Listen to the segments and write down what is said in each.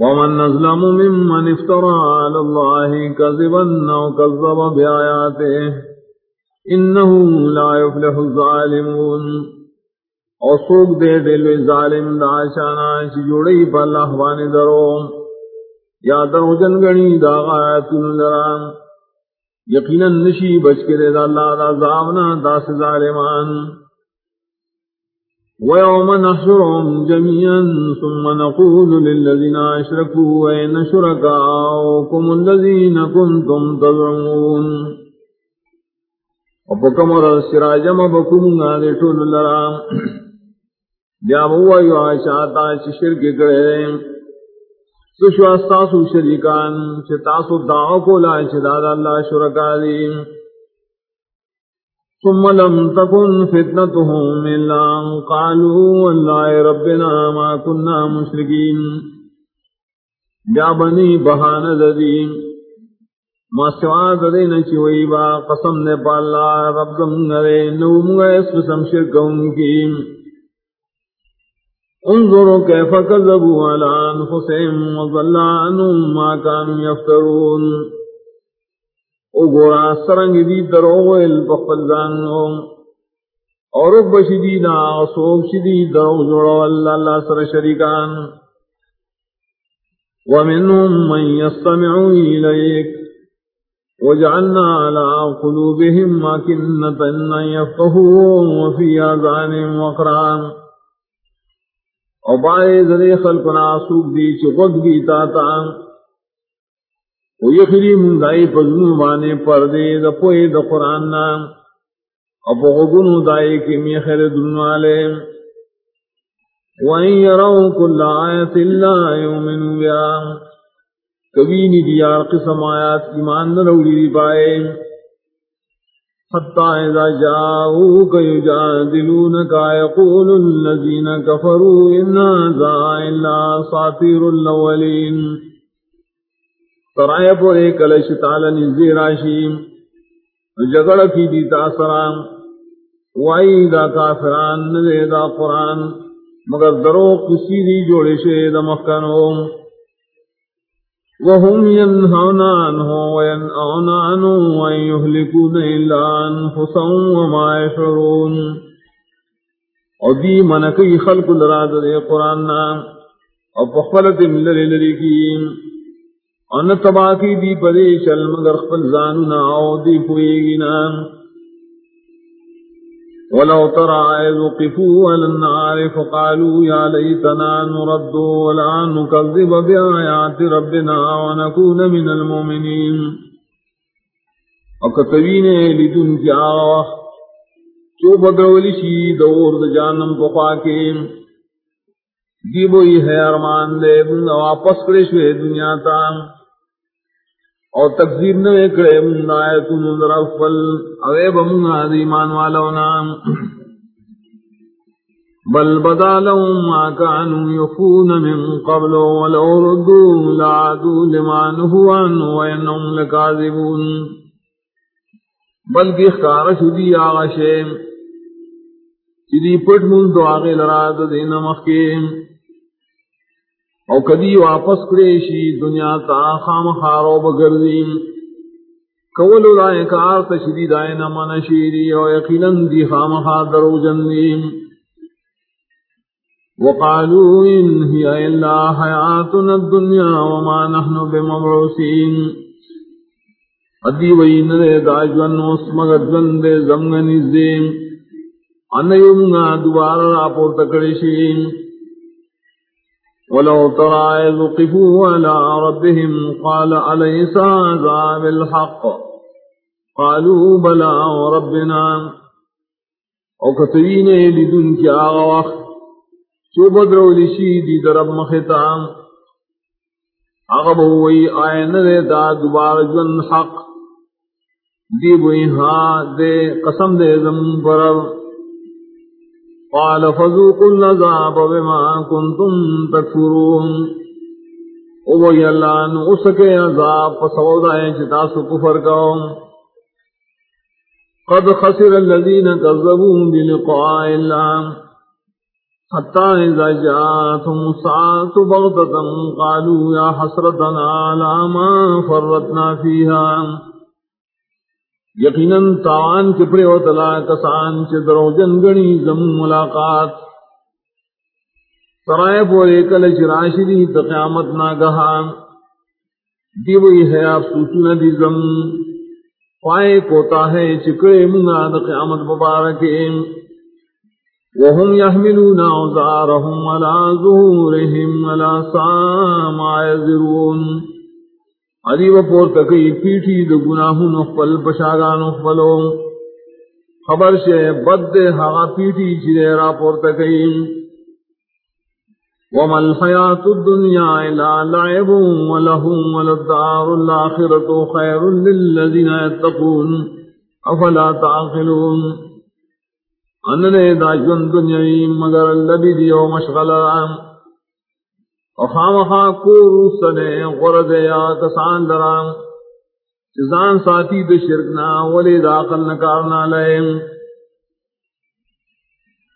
ومن نظلم ممن افترى على الله كذبا أو كذب بآياته إنه لا يفلح الظالمون وصوب دے دل ظالم دا شانا چی جوڑی پا اللہ بانی درو یا درو جنگنی دا غایتون لران یقینا نشی بچ کرے دا اللہ دا زامنا دا ظالمان ويوم نحشرهم جميعا ثم نقول للذين أشركوا وين شركاؤكم الذين كنتم تزعمون وبكمر السراجم بكم غادي طول لرام بیا بوا یو آشاتا چی شرک کرے. سشو استاسو شریکان چی تاسو دعو کو لا چی دادا اللہ شرکا دیم ثم لم تكن فتنتهم إلا أن قالوا والله ربنا ما كنا مشركين. جابني بهان ذذي ما سوا ذذين چوئی با قسم نے پالا رب زمگرے نوم اس قسم شرکوں کی انظروا كيف كذبوا على أنفسهم وضل عنهم ما كانوا يفترون. او گورا سرنگ دی دروغ البخل زانو اور بشدی نا سوک شدی دروغ جوڑو اللہ اللہ سر شریکان. ومنهم من يستمع إليك وجعلنا على قلوبهم ماكنة أن يفقهوا وفي آذانهم وقران وبعد ذلك خلقنا سوق دي چقد گی تاتا ویخری مندائی پزنو بانے پردے دا پوئی دا قرآن نام. اپو غگنو دائی کی میخر دنوالے وَإِن يَرَوْا كُلَّ آيَةٍ لَا يُؤْمِنُوا بِهَا. کبھی نہیں دیا قسم آیات ایمان نہ روڑی دی پائے. حتى إذا جاءوك يجادلونك يقول الذين كفروا إن هذا إلا أساطير الأولين. سرائے پورے کلش تال نزی راشی جگڑ کی دی تاثران، وائی دا کافران نزے دا قرآن، مگر درو کسی دی جوڑے شے دا مخکنو وهم ينهون عنه وينأون عنه وأن يهلكون إلا أنفسهم وما يشعرون ودي منكي خلق الراد دي قرآننا وفخلت من للي للي ان تبا کی دی پدے چل مگر خپل زانونا او دی پوئیگی ولو ترى إذ وقفوا على النار فقالوا يا ليتنا نرد ولا نكذب بآيات ربنا ونكون من المؤمنين وكتبين لدن جاوة چو بدرولی شی دور د جانم پخواکے دی بوئی ہے ارمان دے واپس کرے شوے دنیا تام اور تقزیب نہ کرے، من آیتون در افل اوے بمنا ایمان والونا بل بدا لهم ما كانوا يخون من قبل ولو ردوا لعادوا لما نهوا عنه وإنهم لكاذبون۔ بلکہ اخکار شدی آغا شیم۔ چیدی پٹ من تو آغی لراد دین مخیم۔ او کدی واپس کرے شی، دنیا تا خام خارو بگردیم کولو دائیں کار تشدی دائیں نمان شیری، او یقینا دی خام خادرو جندیم وقالوا إن هي إلا حياتنا الدنيا وما نحن بمبعوثين ادی وئی نرے داجون وسمگت گندے زمگنی زیم. انیومنا دوبارہ راپور تکڑشیم ولو ترى إذ وقفوا على ربهم قال أليس هذا بالحق؟ قالوا بلى وربنا. وكتبين لدن كي آغا شو بدرو لشي درب مختام آغا أغبوي آئین دے دا دوبار جن حق؟ دی بوئی ہاں دے قسم دے زم برب قال فذوقوا العذاب بما كنتم تكفرون. او وی اللہ نو اس کے عذاب فسودا ہے جتا سو کفر کا قد خسر الذين كذبوا بلقاء الله حتى إذا جاءتهم الساعة بغتة قالوا يا حسرتنا على ما فرطنا فيها یقیناً تاوان کے پرے پڑے تلا کسان چ درو جنگنی زم ملاقات۔ سرائے پورے کل چراشری تو قیامت نہ گہا دی وہی ہے آپ سوچنا دی زم پائے کوتا ہے چکڑے منگا قیامت مبارک وهم يحملون أوزارهم على ظهورهم على ساما يزرون علی و پور تکی پیٹھی دو گناہوں نخفل پشاگان نخفلو خبر شے بد ہاں پیٹھی چرے را پور تکی وما الحیات الدنیا الا لعب ولدار الاخرت خیر للذین افلا تعقلون. ان دا جن دنیای مگر لبی دیو مشغل رام او خامخا کو روسنے غرد یا کسان درام چیزان ساتھی دو شرکنا ولی داخل نکارنا لئیم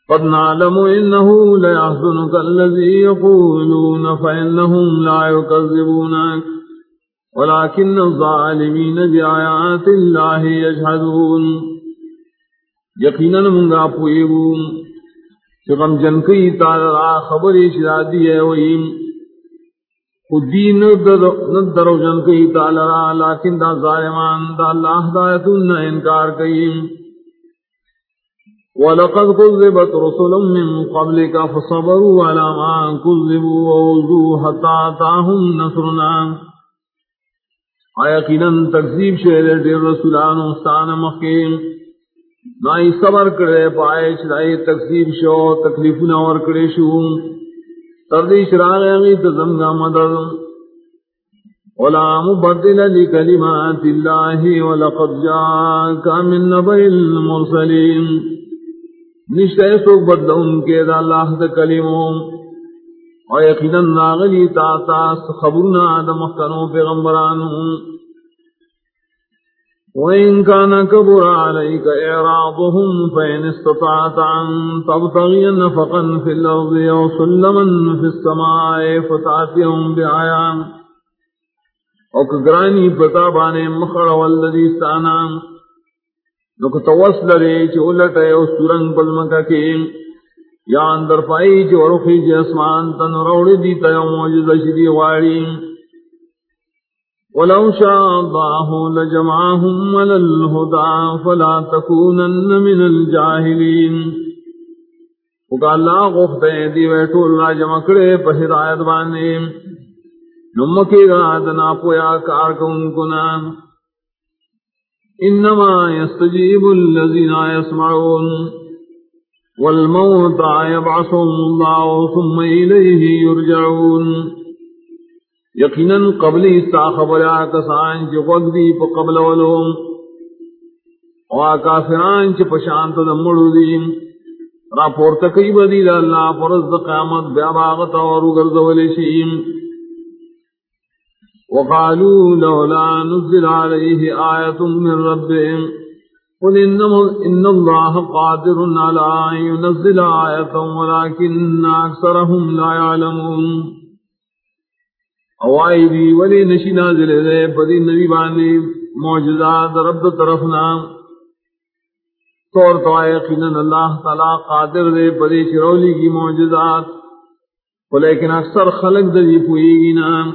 قد نعلم انه لا يحزنك الذي يقولون فانهم لا يكذبونك ولكن الظالمين بآيات الله يجحدون یقیناً منگا پوئیگو کہ غم جن کئی تارا خبری شرادی ہے وہی خودی ندرو جن کئی تالرا لیکن دا ظالمان، دا اللہ دایتون انکار کئی۔ وَلَقَدْ كُذِّبَتْ رُسُلٌ مِّن قَبْلِكَ فَصَبَرُوا عَلَى مَا كُذِّبُوا وَأُوذُوا حَتَّى أَتَاهُمْ نَصْرُنَا۔ یقیناً تکذیب شہر دیر رسولان استان مخیم نائی صبر کرے پائے چرائی تقسیم شو تکلیف نور کرے شو۔ تردی شراغ اغی تزمگا مدد۔ ولا مبدل لکلمات اللہ ولقد جاکا من نبی المرسلین نشتے سوک بدل ان کے دا اللہ دا کلموں۔ اور یقینا ناغلی تا خبرنا دا مختنوں پیغمبرانوں۔ وإن كان كبر عليك إعراضهم فإن استطعت أن تبتغي نفقا في الأرض أو سلما في السماء فتعتهم بعيان۔ وكقراني فتابان مخر والذي استعنام نک توسل رے چ الٹ ہے اس سرنگ پل مکہ یا اندر پائی چ ورخی جسمان تن روڑی دی تے موجود شری واڑی۔ ولو شاء الله لجمعهم على الهدى فلا تكونن من الجاهلين. وقال الله غفت دي ويتو الله جمع کرے په ہدایت باندې نمکی رات نا پویا، کار کون کنا۔ انما يستجيب الذين يسمعون والموت يبعثهم الله ثم اليه يرجعون یقیناً قبل استا خبر کسان چ وقت دی قبل ولوم او کافران چ پشانت دمڑو دی را پورت کئی بدی اللہ پرز قیامت بیا باغت اور گرزول شیم۔ وقالوا لولا نزل عليه آية من ربهم قل إن الله قادر على أن ينزل آية ولكن أكثرهم لا يعلمون اوائی دی، ولی نشی نازل دے، پدی نبی بانی معجزات رب طرفنا. طور تو آئے قینن اللہ تعالی قادر دے، پدی چرولی کی معجزات. ولیکن اکثر خلق دی جی پوئی گی نا.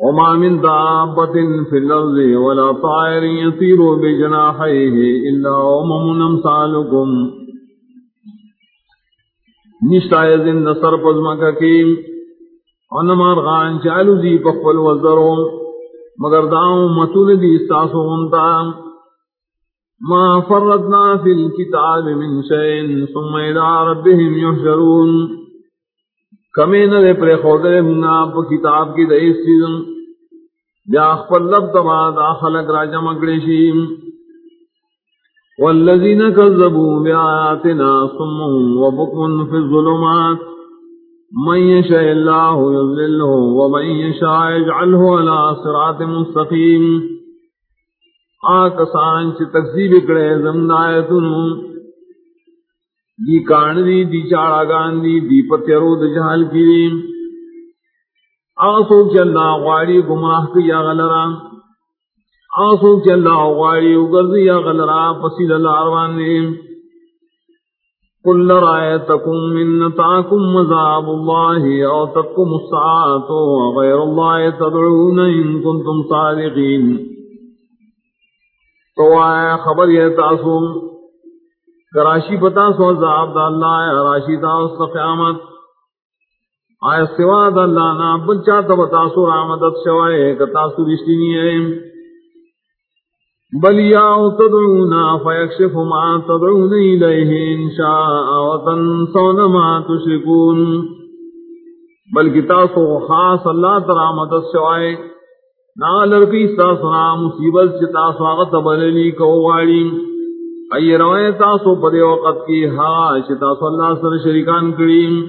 وما من دابت فی الارض ولا طائر يطير بجناحيه الا امم امثالكم نشتائے زند سر پزمکہ کی انمار غان چالو دی پخفل وزرو. مگر داؤں متون دی استاسو انتا ما فرطنا فی الكتاب من شئن ثم الى ربهم يحشرون کمین دے پر خودر منا پا کتاب کی دئیس چیزن بیا اخفل لب تبا دا خلق راجا مگریشیم والذین کذبوا بیااتنا ثم وبکم فی الظلمات. من يشاء الله يذلله ومن يشاء يجعله على صراط مستقيم آکسان چی تکذیب کرے زمد آیتن دی کان دی دی چاڑا گان دی دی پتیرو د جہل کی دی آسو چ اللہ غاری گمراہ کیا غلرا۔ آسو چ اللہ غاری اگرزی غلرا پسیل اللہ الاروان دی۔ قل رأيتكم من نتعكم مذاب الله أو تقم الساعة وغير الله تدعون إن كنتم صادقين. تو آیا خبر یہ تاسو کراشی پتا سو عذاب دا اللہ ہے، راشی تاس قیامت۔ آیا سوا دا اللہ نا بلچا تب تاسو رامدت شوائے کتاسو رشتی نہیں ہے۔ بل یا تدعونا فیکشف ما تدعون الیہ انشاء وتنسون ما تشرکون بلکہ تاسو خاص اللہ ترا مدد شوائے نا لرکی ساسنا مصیبت چی تاسو آغت بللی کوواری ای روائے تاسو پدے وقت کی ہا چی تاسو اللہ سر شرکان کریم